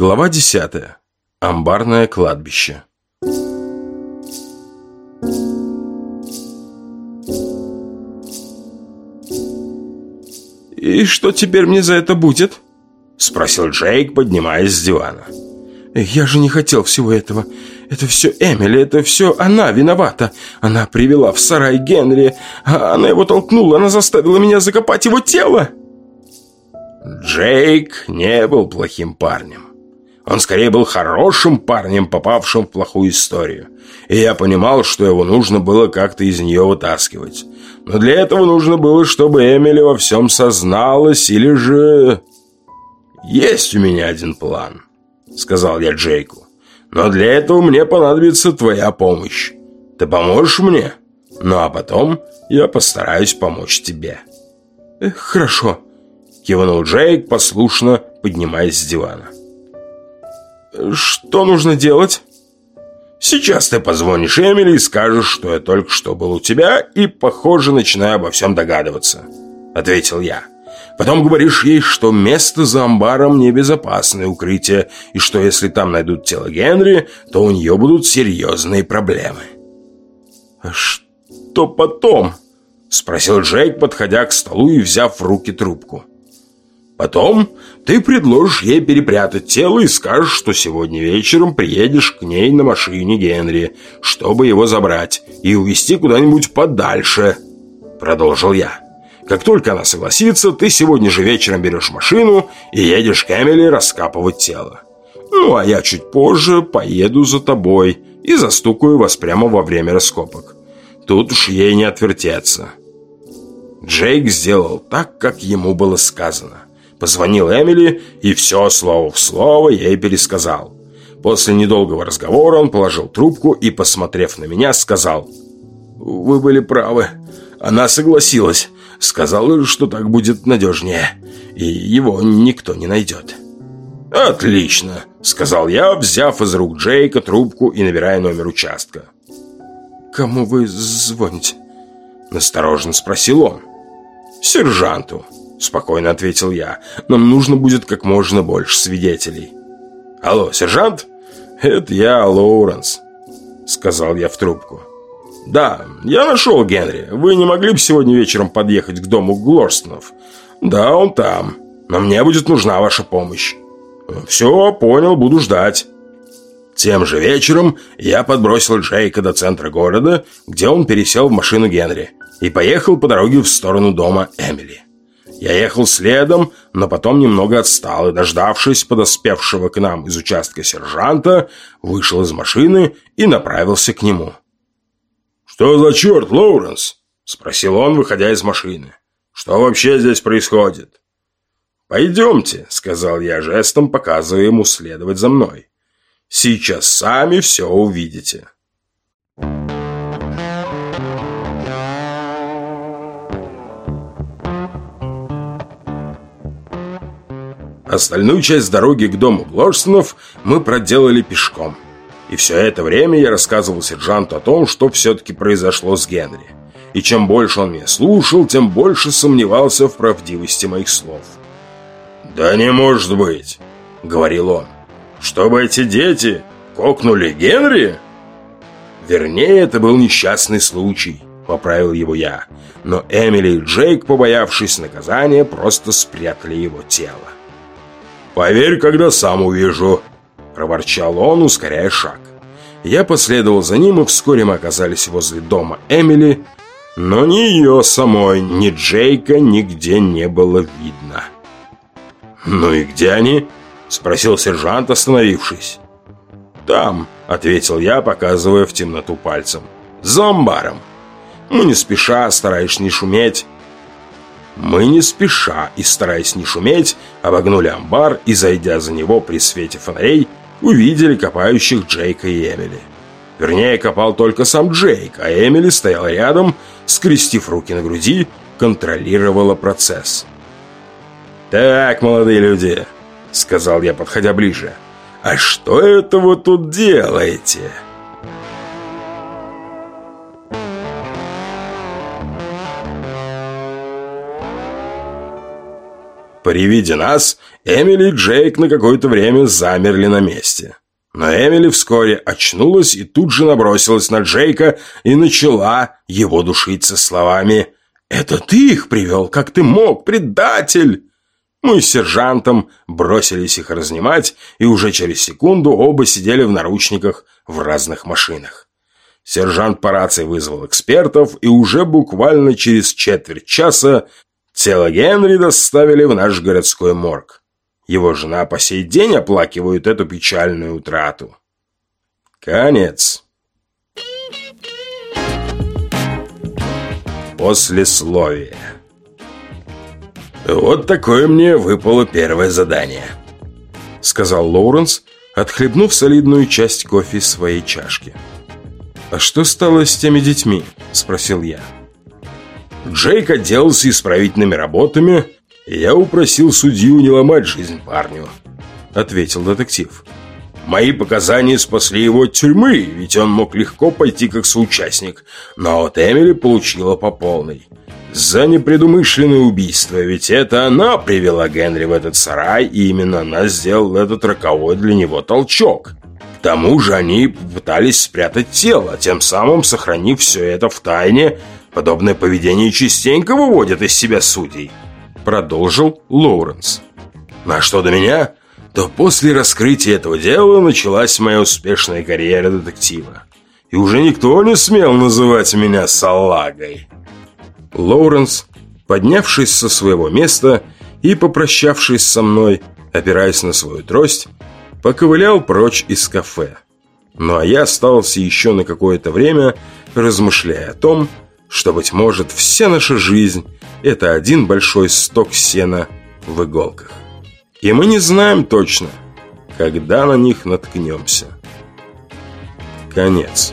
Глава 10. Амбарное кладбище. «И что теперь мне за это будет?» Спросил Джейк, поднимаясь с дивана. «Я же не хотел всего этого. Это все Эмили, это все она виновата. Она привела в сарай Генри, а она его толкнула, она заставила меня закопать его тело!» Джейк не был плохим парнем. Он скорее был хорошим парнем, попавшим в плохую историю. И я понимал, что его нужно было как-то из нее вытаскивать. Но для этого нужно было, чтобы Эмили во всем созналась, или же... «Есть у меня один план», — сказал я Джейку. «Но для этого мне понадобится твоя помощь. Ты поможешь мне? Ну а потом я постараюсь помочь тебе». «Хорошо», — кивнул Джейк, послушно поднимаясь с дивана. Что нужно делать? Сейчас ты позвонишь Эмили и скажешь, что я только что был у тебя и, похоже, начинаю обо всем догадываться. Ответил я. Потом говоришь ей, что место за амбаром небезопасное укрытие, и что если там найдут тело Генри, то у нее будут серьезные проблемы. «А что потом?» Спросил Джейк, подходя к столу и взяв в руки трубку. Потом ты предложишь ей перепрятать тело и скажешь, что сегодня вечером приедешь к ней на машине Генри, чтобы его забрать и увезти куда-нибудь подальше», — продолжил я. «Как только она согласится, ты сегодня же вечером берешь машину и едешь к Эмили раскапывать тело. Ну, а я чуть позже поеду за тобой и застукаю вас прямо во время раскопок. Тут уж ей не отвертеться». Джейк сделал так, как ему было сказано. Позвонил Эмили и все слово в слово ей пересказал. После недолгого разговора он положил трубку и, посмотрев на меня, сказал «Вы были правы. Она согласилась. Сказала, что так будет надежнее, и его никто не найдет». «Отлично», — сказал я, взяв из рук Джейка трубку и набирая номер участка. «Кому вы звоните?» — настороженно спросил он. «Сержанту», Спокойно ответил я. Нам нужно будет как можно больше свидетелей. Алло, сержант? Это я, Лоуренс. Сказал я в трубку. Да, я нашел Генри. Вы не могли бы сегодня вечером подъехать к дому Глорстонов? Да, он там. Но мне будет нужна ваша помощь. Все, понял, буду ждать. Тем же вечером я подбросил Джейка до центра города, где он пересел в машину Генри и поехал по дороге в сторону дома Эмили. Я ехал следом, но потом немного отстал и, дождавшись подоспевшего к нам из участка сержанта, вышел из машины и направился к нему. «Что за черт, Лоуренс?» – спросил он, выходя из машины. «Что вообще здесь происходит?» «Пойдемте», – сказал я жестом, показывая ему следовать за мной. «Сейчас сами все увидите». Остальную часть дороги к дому Глорстонов мы проделали пешком. И все это время я рассказывал сержанту о том, что все-таки произошло с Генри. И чем больше он меня слушал, тем больше сомневался в правдивости моих слов. «Да не может быть», — говорил он, — «чтобы эти дети кокнули Генри?» Вернее, это был несчастный случай, поправил его я. Но Эмили и Джейк, побоявшись наказания, просто спрятали его тело. «Поверь, когда сам увижу», – проворчал он, ускоряя шаг. Я последовал за ним, и вскоре мы оказались возле дома Эмили, но ни ее самой, ни Джейка нигде не было видно. «Ну и где они?» – спросил сержант, остановившись. «Там», – ответил я, показывая в темноту пальцем. «За амбаром». Мы не спеша, стараясь не шуметь, мы не спеша и стараясь не шуметь, обогнули амбар и, зайдя за него при свете фонарей, увидели копающих Джейка и Эмили. Вернее, копал только сам Джейк, а Эмили стояла рядом, скрестив руки на груди, контролировала процесс. «Так, молодые люди», — сказал я, подходя ближе, — «а что это вы тут делаете?» При виде нас Эмили и Джейк на какое-то время замерли на месте. Но Эмили вскоре очнулась и тут же набросилась на Джейка и начала его душить со словами «Это ты их привел? Как ты мог, предатель?» Мы с сержантом бросились их разнимать, и уже через секунду оба сидели в наручниках в разных машинах. Сержант по рации вызвал экспертов, и уже буквально через четверть часа тело Генри доставили в наш городской морг. Его жена по сей день оплакивает эту печальную утрату. Конец. Послесловие. «Вот такое мне выпало первое задание», — сказал Лоуренс, отхлебнув солидную часть кофе из своей чашки. «А что стало с теми детьми?» – спросил я. Джейк отделался исправительными работами, и я упросил судью не ломать жизнь парню, ответил детектив. Мои показания спасли его от тюрьмы, ведь он мог легко пойти как соучастник, но вот Эмили получила по полной. За непредумышленное убийство, ведь это она привела Генри в этот сарай, и именно она сделала этот роковой для него толчок. К тому же они пытались спрятать тело, тем самым сохранив все это в тайне. Подобное поведение частенько выводит из себя судей. Продолжил Лоуренс. На что до меня, то после раскрытия этого дела началась моя успешная карьера детектива. И уже никто не смел называть меня салагой. Лоуренс, поднявшись со своего места и попрощавшись со мной, опираясь на свою трость, поковылял прочь из кафе. Ну а я остался еще на какое-то время, размышляя о том, что, быть может, вся наша жизнь – это один большой сток сена в иголках. И мы не знаем точно, когда на них наткнемся. Конец.